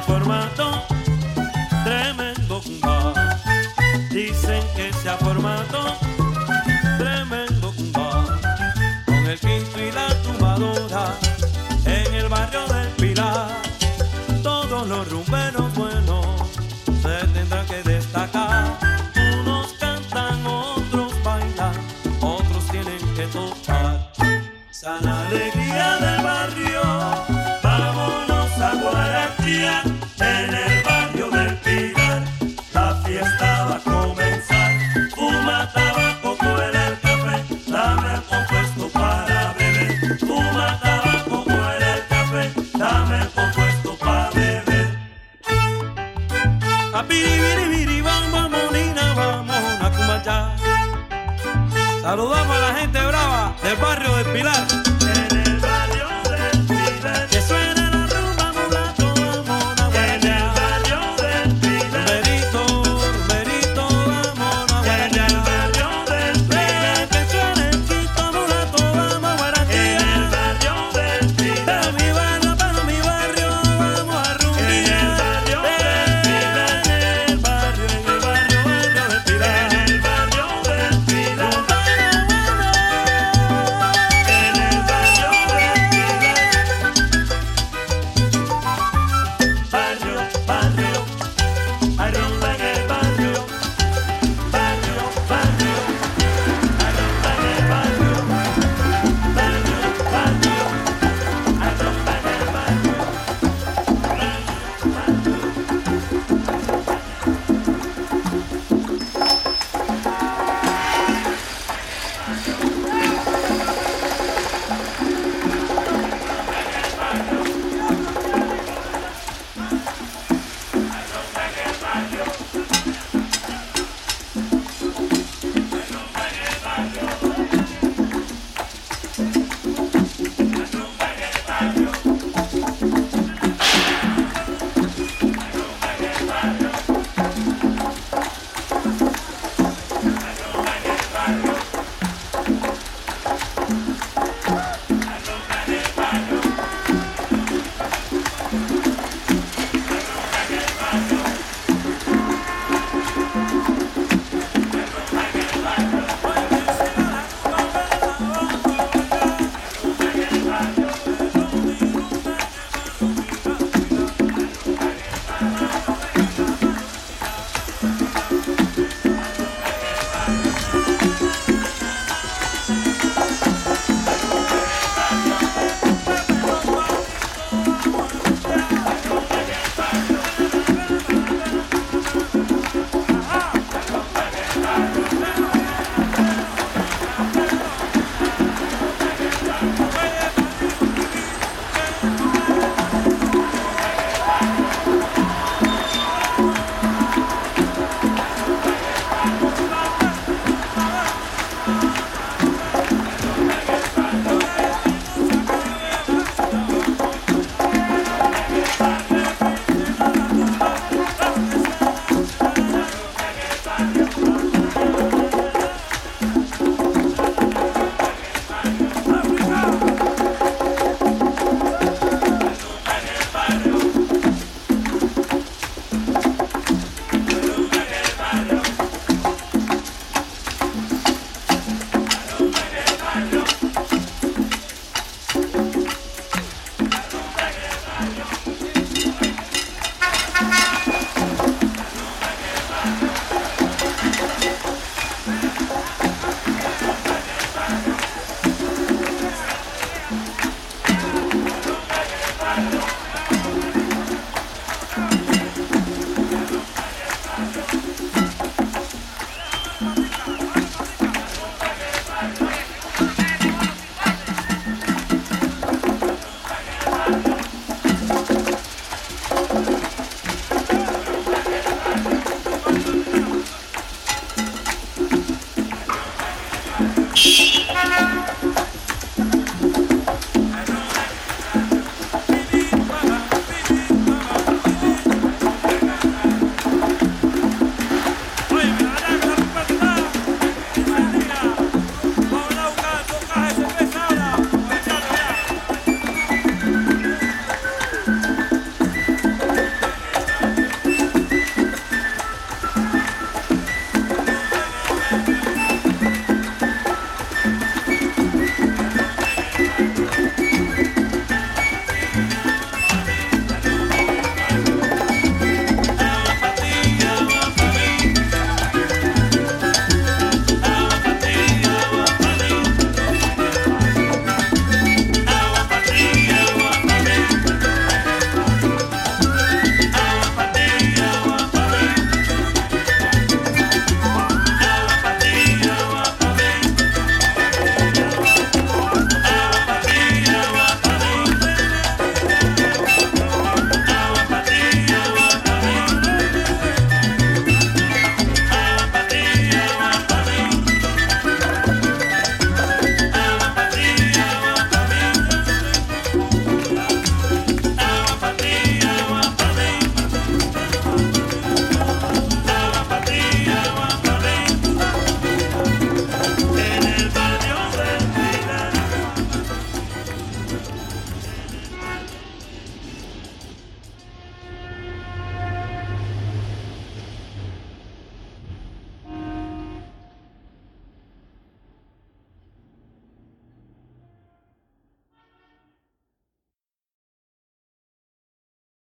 está formando tremendo cumbá. Dicen que se ha formado tremendo cumbá. Con el quinto y la tumbadora en el barrio del Pilar, todos los rumberos. Saludamos a la gente brava del barrio del Pilar.